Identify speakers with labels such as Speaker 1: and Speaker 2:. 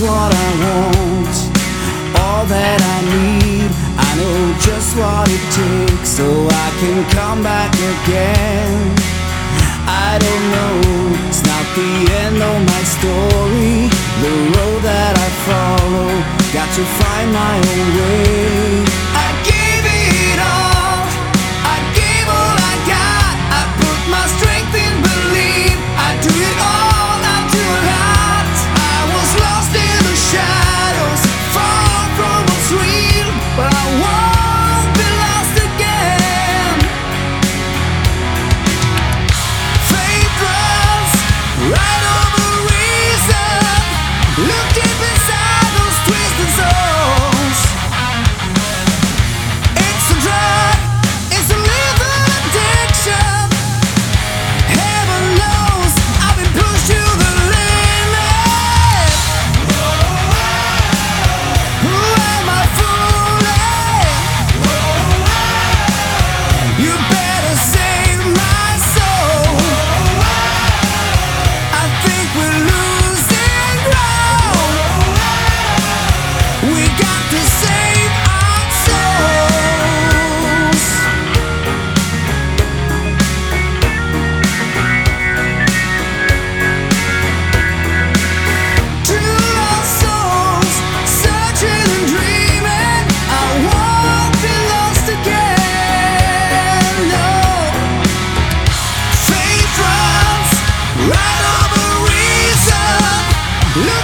Speaker 1: what I want, all that I need. I know just what it takes so I can come back again. I don't know, it's not the end of my story. The road that I follow, got to find my own way. Love